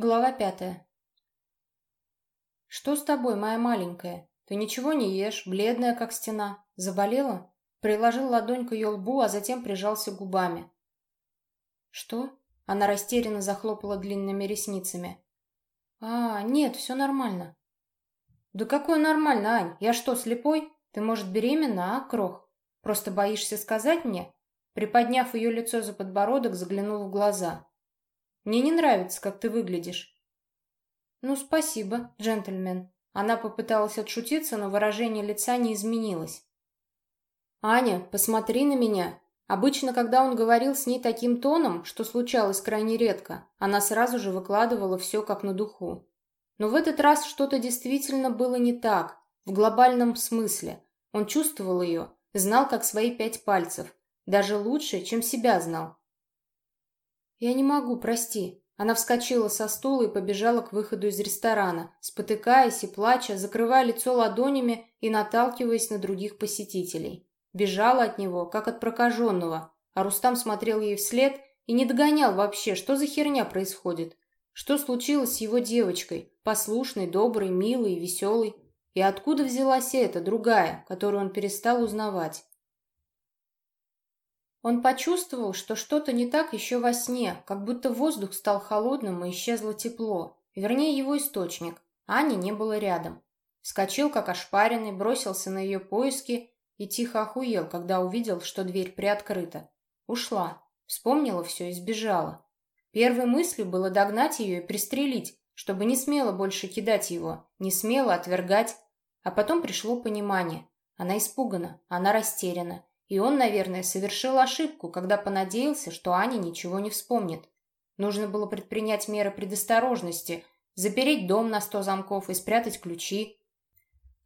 Глава пятая. «Что с тобой, моя маленькая? Ты ничего не ешь, бледная, как стена. Заболела?» Приложил ладонь к ее лбу, а затем прижался губами. «Что?» Она растерянно захлопала длинными ресницами. «А, нет, все нормально». «Да какое нормально, Ань? Я что, слепой? Ты, может, беременна, а, крох? Просто боишься сказать мне?» Приподняв ее лицо за подбородок, заглянул в глаза. Мне не нравится, как ты выглядишь». «Ну, спасибо, джентльмен». Она попыталась отшутиться, но выражение лица не изменилось. «Аня, посмотри на меня». Обычно, когда он говорил с ней таким тоном, что случалось крайне редко, она сразу же выкладывала все как на духу. Но в этот раз что-то действительно было не так, в глобальном смысле. Он чувствовал ее, знал как свои пять пальцев, даже лучше, чем себя знал. «Я не могу, прости». Она вскочила со стула и побежала к выходу из ресторана, спотыкаясь и плача, закрывая лицо ладонями и наталкиваясь на других посетителей. Бежала от него, как от прокаженного, а Рустам смотрел ей вслед и не догонял вообще, что за херня происходит. Что случилось с его девочкой, послушной, доброй, милой, веселой? И откуда взялась эта, другая, которую он перестал узнавать? Он почувствовал, что что-то не так еще во сне, как будто воздух стал холодным и исчезло тепло. Вернее, его источник. Ани не было рядом. Вскочил, как ошпаренный, бросился на ее поиски и тихо охуел, когда увидел, что дверь приоткрыта. Ушла. Вспомнила все и сбежала. Первой мыслью было догнать ее и пристрелить, чтобы не смело больше кидать его, не смело отвергать. А потом пришло понимание. Она испугана, она растеряна. И он, наверное, совершил ошибку, когда понадеялся, что Аня ничего не вспомнит. Нужно было предпринять меры предосторожности, запереть дом на сто замков и спрятать ключи,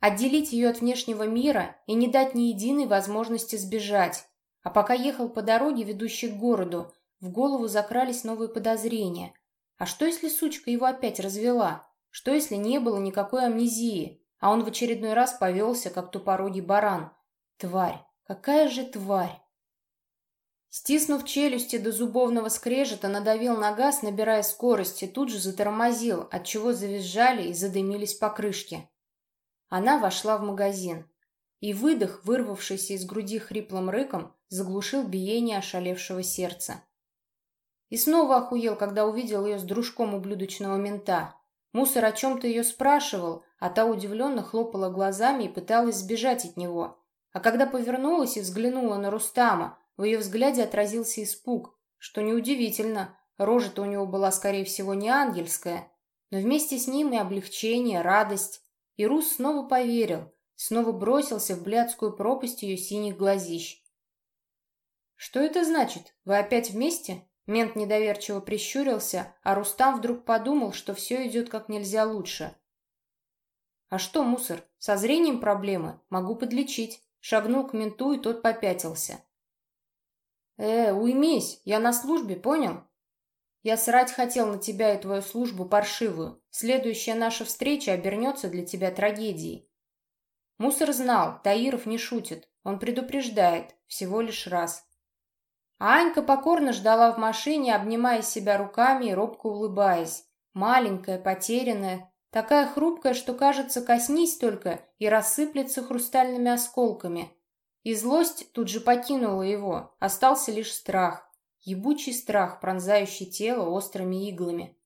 отделить ее от внешнего мира и не дать ни единой возможности сбежать. А пока ехал по дороге, ведущей к городу, в голову закрались новые подозрения. А что, если сучка его опять развела? Что, если не было никакой амнезии, а он в очередной раз повелся, как тупорогий баран? Тварь! Какая же тварь! Стиснув челюсти до зубовного скрежета, надавил на газ, набирая скорость, и тут же затормозил, отчего завизжали и задымились покрышки. Она вошла в магазин, и выдох, вырвавшийся из груди хриплым рыком, заглушил биение ошалевшего сердца. И снова охуел, когда увидел ее с дружком ублюдочного мента. Мусор о чем-то ее спрашивал, а та удивленно хлопала глазами и пыталась сбежать от него. А когда повернулась и взглянула на Рустама, в ее взгляде отразился испуг, что неудивительно, рожа-то у него была, скорее всего, не ангельская, но вместе с ним и облегчение, радость. И Рус снова поверил, снова бросился в блядскую пропасть ее синих глазищ. «Что это значит? Вы опять вместе?» Мент недоверчиво прищурился, а Рустам вдруг подумал, что все идет как нельзя лучше. «А что, мусор, со зрением проблемы? Могу подлечить». Шагнул к менту, и тот попятился. «Э, уймись, я на службе, понял? Я срать хотел на тебя и твою службу паршивую. Следующая наша встреча обернется для тебя трагедией». Мусор знал, Таиров не шутит. Он предупреждает, всего лишь раз. А Анька покорно ждала в машине, обнимая себя руками и робко улыбаясь. Маленькая, потерянная, Такая хрупкая, что, кажется, коснись только и рассыплется хрустальными осколками. И злость тут же покинула его, остался лишь страх. Ебучий страх, пронзающий тело острыми иглами.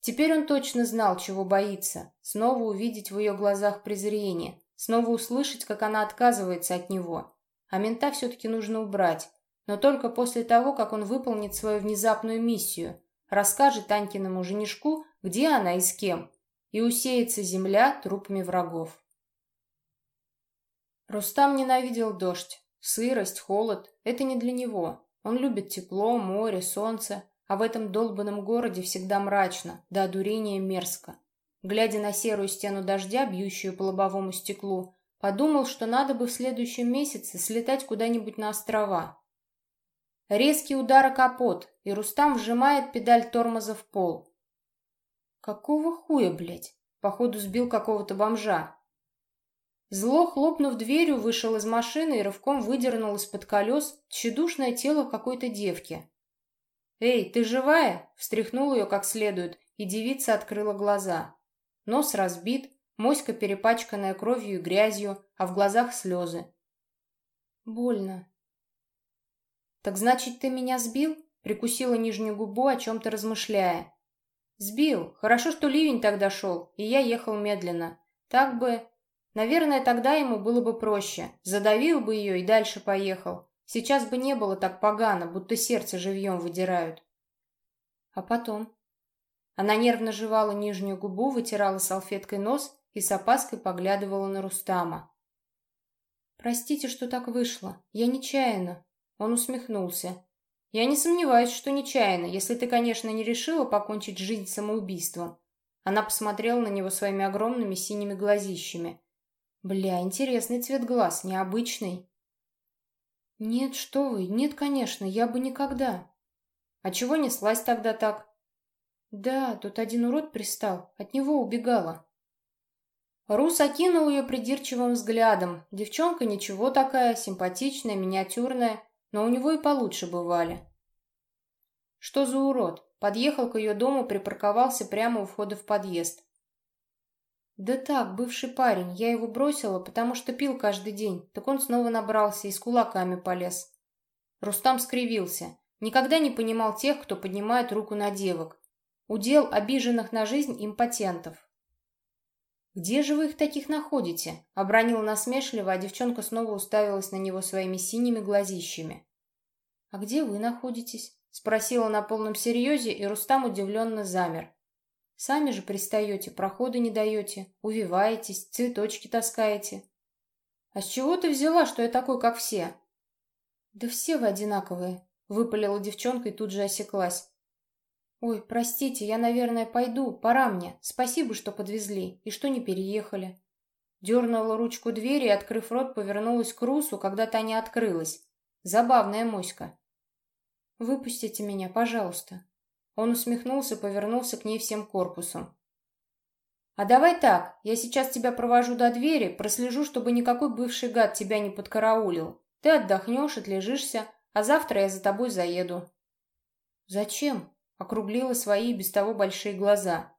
Теперь он точно знал, чего боится. Снова увидеть в ее глазах презрение. Снова услышать, как она отказывается от него. А мента все-таки нужно убрать. Но только после того, как он выполнит свою внезапную миссию. Расскажет Анькиному женишку, где она и с кем и усеется земля трупами врагов. Рустам ненавидел дождь. Сырость, холод — это не для него. Он любит тепло, море, солнце, а в этом долбанном городе всегда мрачно, до одурения мерзко. Глядя на серую стену дождя, бьющую по лобовому стеклу, подумал, что надо бы в следующем месяце слетать куда-нибудь на острова. Резкий удар о капот, и Рустам вжимает педаль тормоза в пол. Какого хуя, блядь? Походу, сбил какого-то бомжа. Зло, хлопнув дверью, вышел из машины и рывком выдернул из-под колес тщедушное тело какой-то девки. «Эй, ты живая?» Встряхнул ее как следует, и девица открыла глаза. Нос разбит, моська перепачканная кровью и грязью, а в глазах слезы. «Больно». «Так значит, ты меня сбил?» Прикусила нижнюю губу, о чем-то размышляя. «Сбил. Хорошо, что ливень тогда шел, и я ехал медленно. Так бы... Наверное, тогда ему было бы проще. Задавил бы ее и дальше поехал. Сейчас бы не было так погано, будто сердце живьем выдирают. А потом? Она нервно жевала нижнюю губу, вытирала салфеткой нос и с опаской поглядывала на Рустама. «Простите, что так вышло. Я нечаянно». Он усмехнулся. «Я не сомневаюсь, что нечаянно, если ты, конечно, не решила покончить жизнь самоубийством». Она посмотрела на него своими огромными синими глазищами. «Бля, интересный цвет глаз, необычный». «Нет, что вы, нет, конечно, я бы никогда». «А чего неслась тогда так?» «Да, тут один урод пристал, от него убегала». Рус окинул ее придирчивым взглядом. Девчонка ничего такая, симпатичная, миниатюрная, но у него и получше бывали. Что за урод? Подъехал к ее дому, припарковался прямо у входа в подъезд. «Да так, бывший парень. Я его бросила, потому что пил каждый день. Так он снова набрался и с кулаками полез». Рустам скривился. Никогда не понимал тех, кто поднимает руку на девок. Удел обиженных на жизнь импотентов. «Где же вы их таких находите?» — обронил насмешливо, а девчонка снова уставилась на него своими синими глазищами. «А где вы находитесь?» — спросила на полном серьезе, и Рустам удивленно замер. Сами же пристаете, прохода не даете, увиваетесь, цветочки таскаете. А с чего ты взяла, что я такой, как все? Да все вы одинаковые, выпалила девчонка и тут же осеклась. Ой, простите, я, наверное, пойду, пора мне. Спасибо, что подвезли и что не переехали. Дернула ручку двери и, открыв рот, повернулась к Русу, когда та не открылась. Забавная моська. «Выпустите меня, пожалуйста», он усмехнулся, повернулся к ней всем корпусом. «А давай так, я сейчас тебя провожу до двери, прослежу, чтобы никакой бывший гад тебя не подкараулил. Ты отдохнешь, отлежишься, а завтра я за тобой заеду». «Зачем?» — округлила свои без того большие глаза.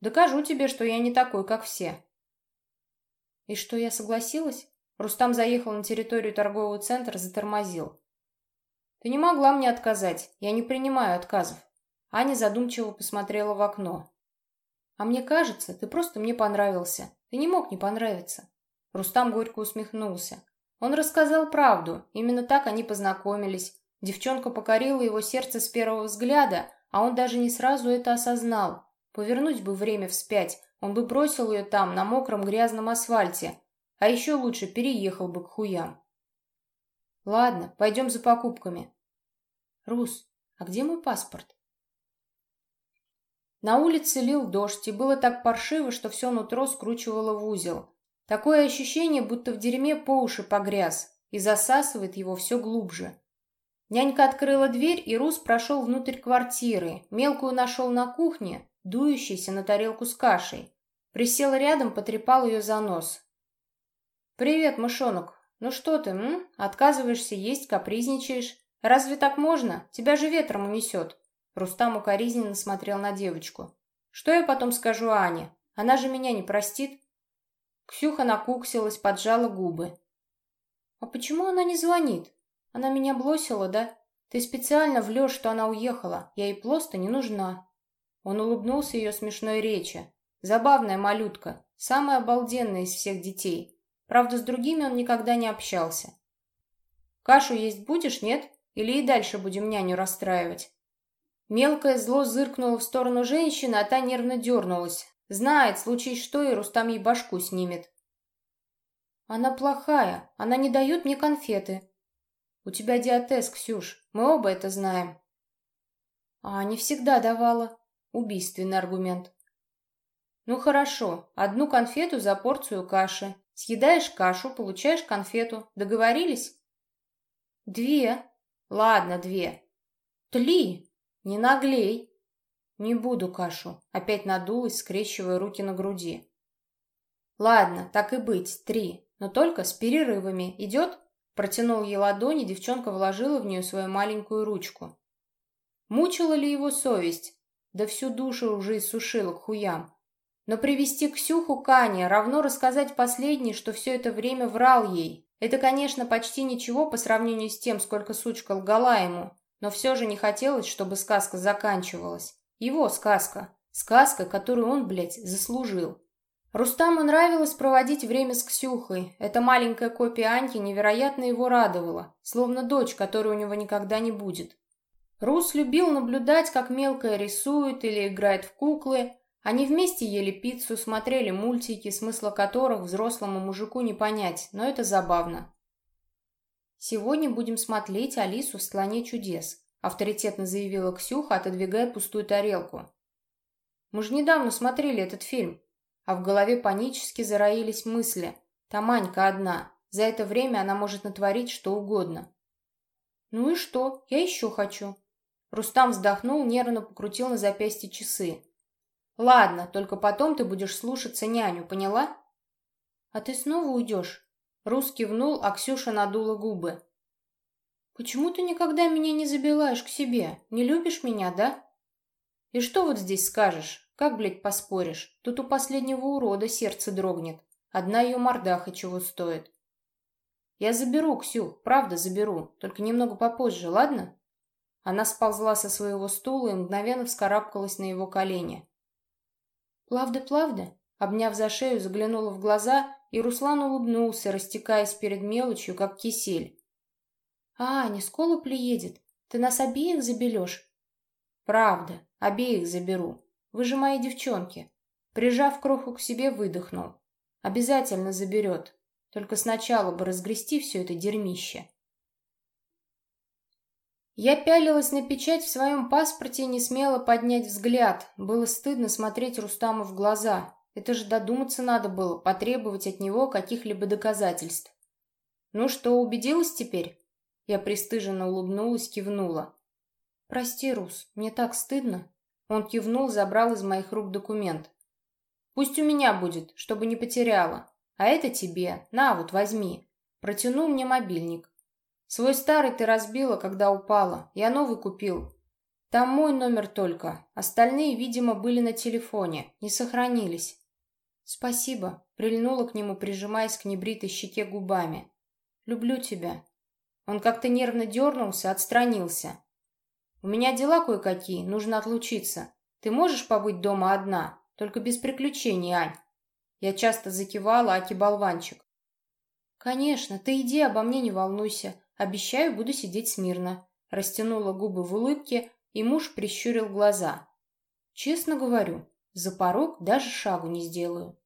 «Докажу тебе, что я не такой, как все». «И что, я согласилась?» Рустам заехал на территорию торгового центра, затормозил. «Ты не могла мне отказать. Я не принимаю отказов. Аня задумчиво посмотрела в окно. «А мне кажется, ты просто мне понравился. Ты не мог не понравиться». Рустам горько усмехнулся. Он рассказал правду. Именно так они познакомились. Девчонка покорила его сердце с первого взгляда, а он даже не сразу это осознал. Повернуть бы время вспять, он бы бросил ее там, на мокром грязном асфальте. А еще лучше переехал бы к хуям. Ладно, пойдем за покупками. Рус, а где мой паспорт? На улице лил дождь, и было так паршиво, что все нутро скручивало в узел. Такое ощущение, будто в дерьме по уши погряз, и засасывает его все глубже. Нянька открыла дверь, и Рус прошел внутрь квартиры. Мелкую нашел на кухне, дующейся на тарелку с кашей. Присел рядом, потрепал ее за нос. «Привет, мышонок. Ну что ты, м? Отказываешься есть, капризничаешь? Разве так можно? Тебя же ветром унесет». Рустам укоризненно смотрел на девочку. «Что я потом скажу Ане? Она же меня не простит?» Ксюха накуксилась, поджала губы. «А почему она не звонит? Она меня бросила, да? Ты специально влешь, что она уехала. Я ей просто не нужна». Он улыбнулся ее смешной речи. Забавная малютка, самая обалденная из всех детей. Правда, с другими он никогда не общался. «Кашу есть будешь, нет? Или и дальше будем няню расстраивать?» Мелкое зло зыркнуло в сторону женщины, а та нервно дернулась. Знает, случай что, и Рустам ей башку снимет. Она плохая, она не дает мне конфеты. У тебя диатез, Ксюш, мы оба это знаем. А не всегда давала. Убийственный аргумент. Ну хорошо, одну конфету за порцию каши. Съедаешь кашу, получаешь конфету. Договорились? Две. Ладно, две. Тли. «Не наглей!» «Не буду кашу», — опять надулась, скрещивая руки на груди. «Ладно, так и быть, три, но только с перерывами. Идет?» Протянул ей ладони, девчонка вложила в нее свою маленькую ручку. Мучила ли его совесть? Да всю душу уже иссушила к хуям. Но привести Ксюху к Ане равно рассказать последней, что все это время врал ей. Это, конечно, почти ничего по сравнению с тем, сколько сучка лгала ему, но все же не хотелось, чтобы сказка заканчивалась. Его сказка. Сказка, которую он, блядь, заслужил. Рустаму нравилось проводить время с Ксюхой. Эта маленькая копия Аньки невероятно его радовала, словно дочь, которой у него никогда не будет. Рус любил наблюдать, как мелкая рисует или играет в куклы. Они вместе ели пиццу, смотрели мультики, смысла которых взрослому мужику не понять, но это забавно. «Сегодня будем смотреть Алису в «Стране чудес», — авторитетно заявила Ксюха, отодвигая пустую тарелку. «Мы же недавно смотрели этот фильм а в голове панически зароились мысли. Таманька одна. За это время она может натворить что угодно. «Ну и что? Я еще хочу». Рустам вздохнул, нервно покрутил на запястье часы. «Ладно, только потом ты будешь слушаться няню, поняла?» «А ты снова уйдешь?» Рус кивнул, а Ксюша надула губы. «Почему ты никогда меня не забиваешь к себе? Не любишь меня, да?» «И что вот здесь скажешь? Как, блядь, поспоришь? Тут у последнего урода сердце дрогнет. Одна ее мордаха чего стоит. Я заберу, Ксю, правда заберу, только немного попозже, ладно? Она сползла со своего стула и мгновенно вскарабкалась на его колени. «Плавда-плавда?» Обняв за шею, заглянула в глаза, и Руслан улыбнулся, растекаясь перед мелочью, как кисель. «А, не скола приедет. Ты нас обеих забелешь?» «Правда, обеих заберу. Вы же мои девчонки. Прижав кроху к себе, выдохнул. Обязательно заберет. Только сначала бы разгрести все это дерьмище. Я пялилась на печать в своем паспорте и не смела поднять взгляд. Было стыдно смотреть Рустаму в глаза. Это же додуматься надо было, потребовать от него каких-либо доказательств. «Ну что, убедилась теперь?» Я пристыженно улыбнулась, кивнула. «Прости, Рус, мне так стыдно». Он кивнул, забрал из моих рук документ. «Пусть у меня будет, чтобы не потеряла. А это тебе. На, вот возьми». Протянул мне мобильник. «Свой старый ты разбила, когда упала. Я новый купил. Там мой номер только. Остальные, видимо, были на телефоне. Не сохранились». «Спасибо», — прильнула к нему, прижимаясь к небритой щеке губами. «Люблю тебя». Он как-то нервно дернулся, отстранился. У меня дела кое-какие, нужно отлучиться. Ты можешь побыть дома одна? Только без приключений, Ань. Я часто закивала, аки болванчик. Конечно, ты иди, обо мне не волнуйся. Обещаю, буду сидеть смирно. Растянула губы в улыбке, и муж прищурил глаза. Честно говорю, за порог даже шагу не сделаю.